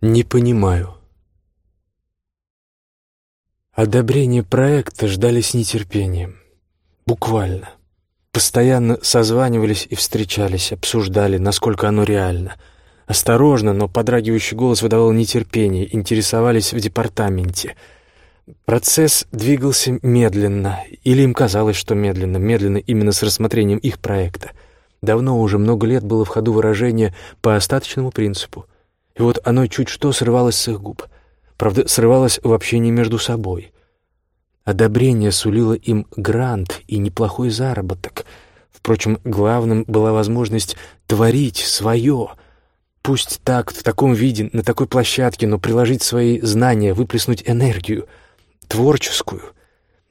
Не понимаю. Одобрение проекта ждали с нетерпением. Буквально. Постоянно созванивались и встречались, обсуждали, насколько оно реально. Осторожно, но подрагивающий голос выдавал нетерпение, интересовались в департаменте. Процесс двигался медленно, или им казалось, что медленно, медленно именно с рассмотрением их проекта. Давно уже, много лет было в ходу выражение «по остаточному принципу». И вот оно чуть что срывалось с их губ. Правда, срывалось в общении между собой. Одобрение сулило им грант и неплохой заработок. Впрочем, главным была возможность творить свое. Пусть так, в таком виде, на такой площадке, но приложить свои знания, выплеснуть энергию, творческую.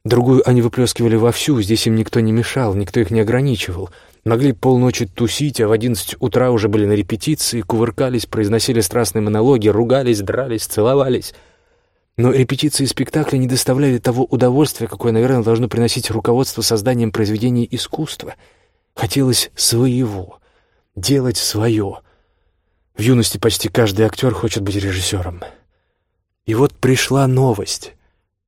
Другую они выплескивали вовсю, здесь им никто не мешал, никто их не ограничивал — Могли полночи тусить, а в одиннадцать утра уже были на репетиции, кувыркались, произносили страстные монологи, ругались, дрались, целовались. Но репетиции спектакля не доставляли того удовольствия, какое, наверное, должно приносить руководство созданием произведений искусства. Хотелось своего, делать свое. В юности почти каждый актер хочет быть режиссером. И вот пришла новость.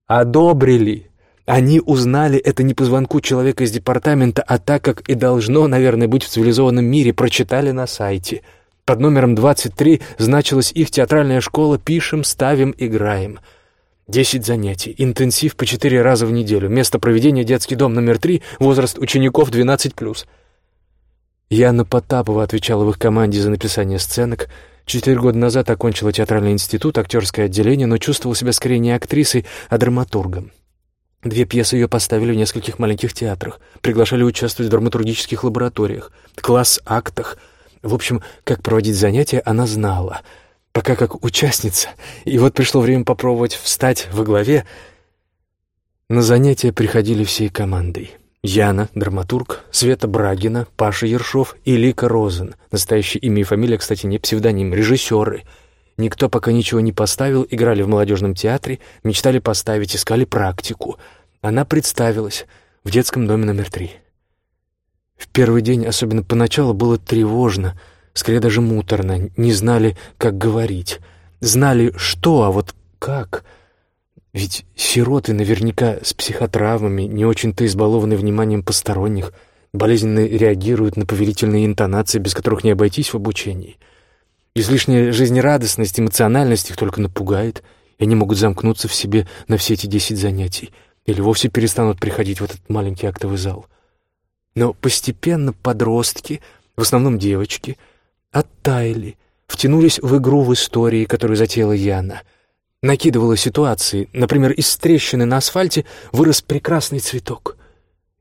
Одобрили. Они узнали это не по звонку человека из департамента, а так, как и должно, наверное, быть в цивилизованном мире, прочитали на сайте. Под номером 23 значилась их театральная школа «Пишем, ставим, играем». Десять занятий, интенсив по четыре раза в неделю, место проведения детский дом номер три, возраст учеников 12+. Яна Потапова отвечала в их команде за написание сценок. Четыре года назад окончила театральный институт, актерское отделение, но чувствовала себя скорее не актрисой, а драматургом. Две пьесы ее поставили в нескольких маленьких театрах, приглашали участвовать в драматургических лабораториях, класс-актах. В общем, как проводить занятия она знала. Пока как участница. И вот пришло время попробовать встать во главе. На занятия приходили всей командой. Яна, драматург, Света Брагина, Паша Ершов и Лика Розен. Настоящее имя и фамилия, кстати, не псевдоним, режиссеры — Никто пока ничего не поставил, играли в молодежном театре, мечтали поставить, искали практику. Она представилась в детском доме номер три. В первый день, особенно поначалу, было тревожно, скорее даже муторно, не знали, как говорить. Знали, что, а вот как... Ведь сироты наверняка с психотравмами, не очень-то избалованы вниманием посторонних, болезненно реагируют на повелительные интонации, без которых не обойтись в обучении — Излишняя жизнерадостность, эмоциональность их только напугает, и они могут замкнуться в себе на все эти десять занятий или вовсе перестанут приходить в этот маленький актовый зал. Но постепенно подростки, в основном девочки, оттаяли, втянулись в игру в истории, которую затеяла Яна. Накидывала ситуации, например, из трещины на асфальте вырос прекрасный цветок.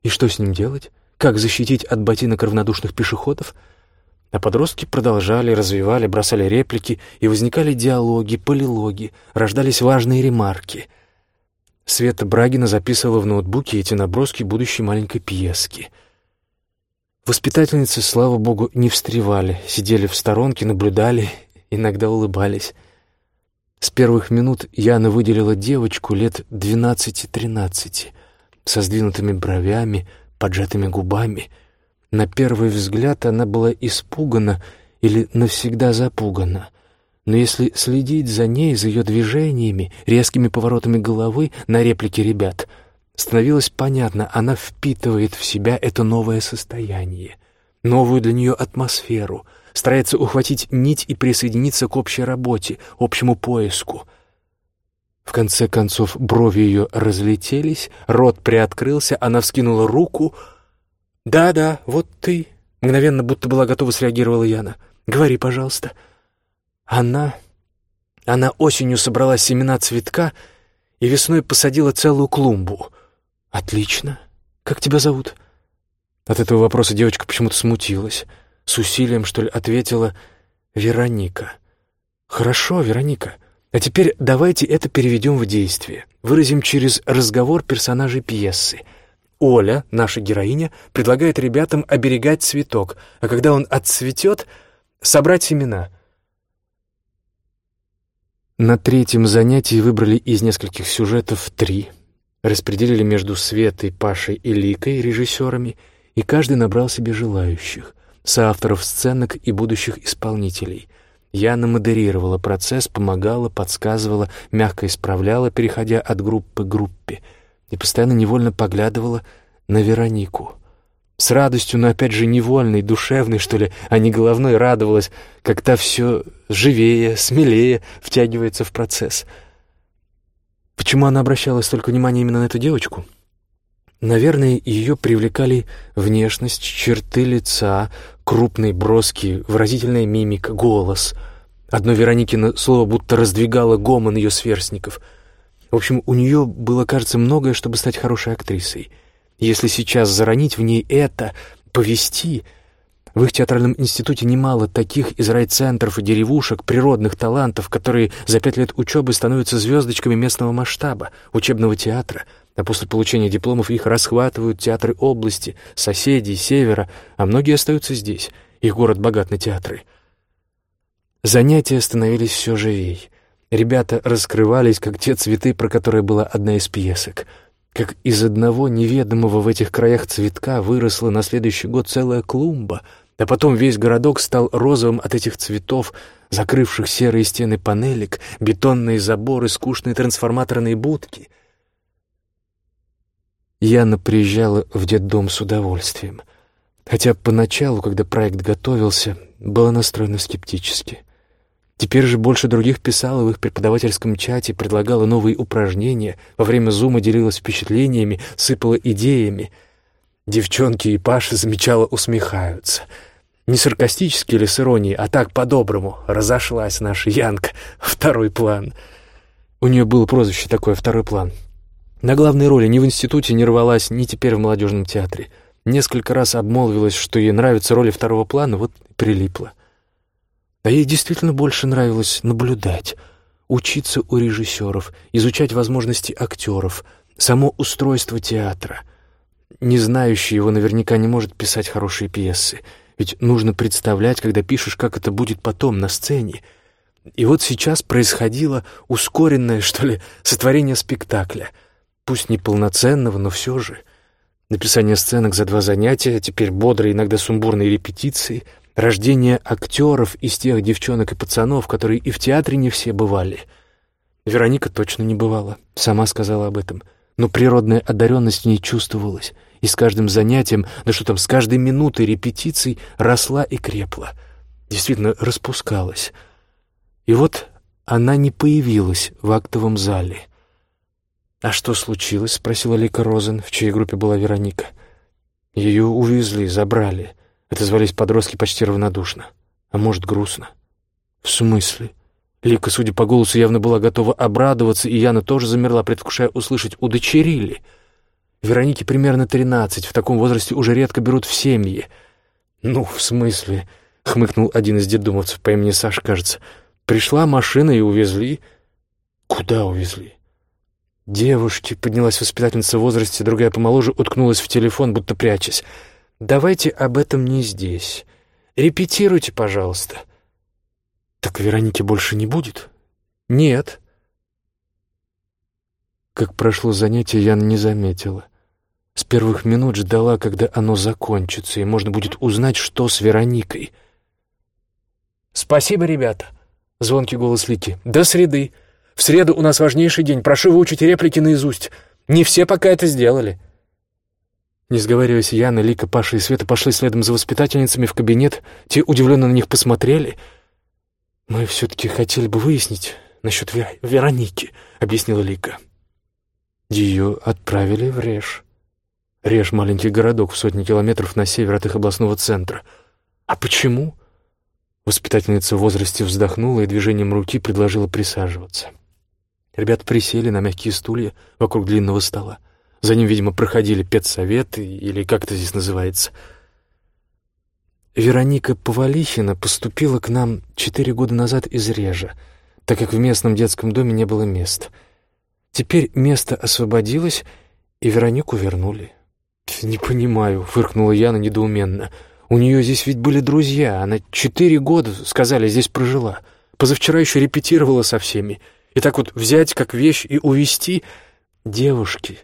И что с ним делать? Как защитить от ботинок равнодушных пешеходов — а подростки продолжали, развивали, бросали реплики, и возникали диалоги, полилоги, рождались важные ремарки. Света Брагина записывала в ноутбуке эти наброски будущей маленькой пьески. Воспитательницы, слава богу, не встревали, сидели в сторонке, наблюдали, иногда улыбались. С первых минут Яна выделила девочку лет двенадцати-тринадцати, со сдвинутыми бровями, поджатыми губами — на первый взгляд она была испугана или навсегда запугана. Но если следить за ней, за ее движениями, резкими поворотами головы на реплики ребят, становилось понятно, она впитывает в себя это новое состояние, новую для нее атмосферу, старается ухватить нить и присоединиться к общей работе, общему поиску. В конце концов брови ее разлетелись, рот приоткрылся, она вскинула руку — «Да-да, вот ты», — мгновенно будто была готова среагировала Яна. «Говори, пожалуйста». Она... Она осенью собрала семена цветка и весной посадила целую клумбу. «Отлично. Как тебя зовут?» От этого вопроса девочка почему-то смутилась. С усилием, что ли, ответила «Вероника». «Хорошо, Вероника. А теперь давайте это переведем в действие. Выразим через разговор персонажей пьесы». Оля, наша героиня, предлагает ребятам оберегать цветок, а когда он отцветет, собрать семена. На третьем занятии выбрали из нескольких сюжетов три. Распределили между Светой, Пашей и Ликой, режиссерами, и каждый набрал себе желающих, соавторов сценок и будущих исполнителей. Яна модерировала процесс, помогала, подсказывала, мягко исправляла, переходя от группы к группе, и постоянно невольно поглядывала на Веронику. С радостью, но опять же невольной, душевной, что ли, а не головной, радовалась, как та все живее, смелее втягивается в процесс. Почему она обращала столько внимания именно на эту девочку? Наверное, ее привлекали внешность, черты лица, крупный, броский, выразительная мимика, голос. Одно Вероникино слово будто раздвигало гомон ее сверстников. В общем, у нее было, кажется, многое, чтобы стать хорошей актрисой. Если сейчас заронить в ней это, повести... В их театральном институте немало таких из райцентров и деревушек, природных талантов, которые за пять лет учебы становятся звездочками местного масштаба, учебного театра — а после получения дипломов их расхватывают театры области, соседей, севера, а многие остаются здесь. Их город богат на театры. Занятия становились все живей. Ребята раскрывались, как те цветы, про которые была одна из пьесок. Как из одного неведомого в этих краях цветка выросла на следующий год целая клумба, а потом весь городок стал розовым от этих цветов, закрывших серые стены панелек, бетонные заборы, скучные трансформаторные будки — Яна приезжала в детдом с удовольствием. Хотя поначалу, когда проект готовился, была настроена скептически. Теперь же больше других писала в их преподавательском чате, предлагала новые упражнения, во время зума делилась впечатлениями, сыпала идеями. Девчонки и Паша замечала усмехаются. Не саркастически или с иронией, а так по-доброму. Разошлась наша Янка. Второй план. У нее было прозвище такое «Второй план». На главной роли ни в институте не рвалась, ни теперь в молодежном театре. Несколько раз обмолвилась, что ей нравятся роли второго плана, вот прилипла. А ей действительно больше нравилось наблюдать, учиться у режиссеров, изучать возможности актеров, само устройство театра. Не знающий его наверняка не может писать хорошие пьесы, ведь нужно представлять, когда пишешь, как это будет потом на сцене. И вот сейчас происходило ускоренное, что ли, сотворение спектакля — пусть не полноценного, но все же. Написание сценок за два занятия, теперь бодрые, иногда сумбурные репетиции, рождение актеров из тех девчонок и пацанов, которые и в театре не все бывали. Вероника точно не бывала, сама сказала об этом, но природная одаренность в ней чувствовалась, и с каждым занятием, да что там, с каждой минутой репетиций росла и крепла, действительно распускалась. И вот она не появилась в актовом зале. «А что случилось?» — спросила Лика Розен, в чьей группе была Вероника. «Ее увезли, забрали». Отозвались подростки почти равнодушно. «А может, грустно?» «В смысле?» Лика, судя по голосу, явно была готова обрадоваться, и Яна тоже замерла, предвкушая услышать «удочерили». Веронике примерно тринадцать, в таком возрасте уже редко берут в семьи. «Ну, в смысле?» — хмыкнул один из детдомовцев по имени Саш, кажется. «Пришла машина и увезли». «Куда увезли?» «Девушки», — поднялась воспитательница в возрасте, другая помоложе, уткнулась в телефон, будто прячась. «Давайте об этом не здесь. Репетируйте, пожалуйста». «Так Вероники больше не будет?» «Нет». Как прошло занятие, Яна не заметила. С первых минут ждала, когда оно закончится, и можно будет узнать, что с Вероникой. «Спасибо, ребята», — звонкий голос Лики. «До среды». В среду у нас важнейший день. Прошу выучить реплики наизусть. Не все пока это сделали». Не сговариваясь, Яна, Лика, Паша и Света пошли следом за воспитательницами в кабинет. Те удивленно на них посмотрели. «Мы все-таки хотели бы выяснить насчет Вер... Вероники», — объяснила Лика. Ее отправили в Реж. Реж — маленький городок в сотни километров на север от их областного центра. А почему? Воспитательница в возрасте вздохнула и движением руки предложила присаживаться. Ребята присели на мягкие стулья вокруг длинного стола. За ним, видимо, проходили педсовет или как это здесь называется. Вероника Повалихина поступила к нам четыре года назад из Режа, так как в местном детском доме не было мест. Теперь место освободилось, и Веронику вернули. «Не понимаю», — фыркнула Яна недоуменно. «У нее здесь ведь были друзья. Она четыре года, сказали, здесь прожила. Позавчера еще репетировала со всеми. И так вот взять как вещь и увести девушки.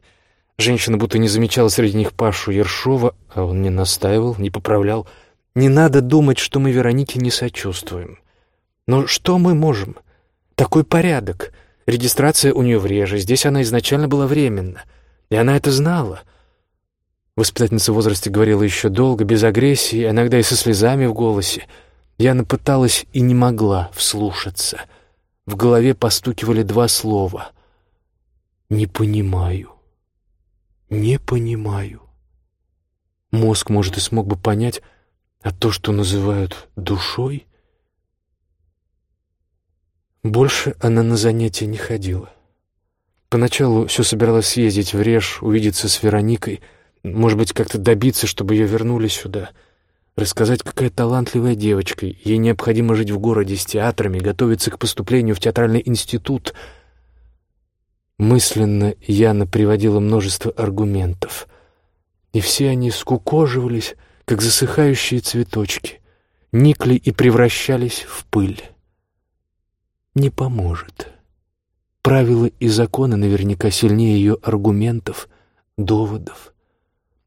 Женщина будто не замечала среди них Пашу Ершова, а он не настаивал, не поправлял. Не надо думать, что мы Веронике не сочувствуем. Но что мы можем? Такой порядок. Регистрация у нее в реже, здесь она изначально была временно. И она это знала. Воспитательница в возрасте говорила еще долго, без агрессии, иногда и со слезами в голосе. Яна пыталась и не могла вслушаться. В голове постукивали два слова. «Не понимаю. Не понимаю». Мозг, может, и смог бы понять, а то, что называют душой... Больше она на занятия не ходила. Поначалу все собиралась съездить в Реж, увидеться с Вероникой, может быть, как-то добиться, чтобы ее вернули сюда, рассказать, какая талантливая девочка, ей необходимо жить в городе с театрами, готовиться к поступлению в театральный институт. Мысленно Яна приводила множество аргументов, и все они скукоживались, как засыхающие цветочки, никли и превращались в пыль не поможет. Правила и законы наверняка сильнее ее аргументов, доводов.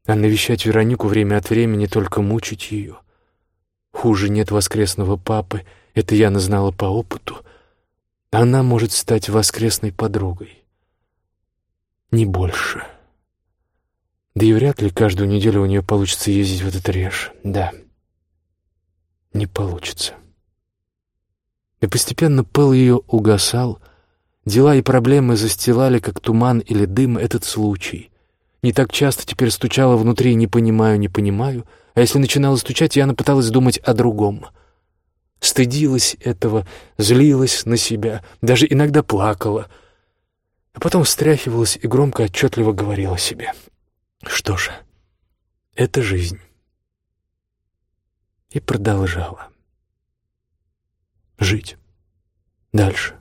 А навещать Веронику время от времени только мучить ее. Хуже нет воскресного папы, это Яна знала по опыту. Она может стать воскресной подругой. Не больше. Да и вряд ли каждую неделю у нее получится ездить в этот реж. Да, не получится. И постепенно пыл ее угасал, дела и проблемы застилали, как туман или дым, этот случай. Не так часто теперь стучала внутри «не понимаю, не понимаю», а если начинала стучать, Яна пыталась думать о другом. Стыдилась этого, злилась на себя, даже иногда плакала. А потом встряхивалась и громко отчетливо говорила себе. «Что ж, это жизнь». И продолжала жить дальше.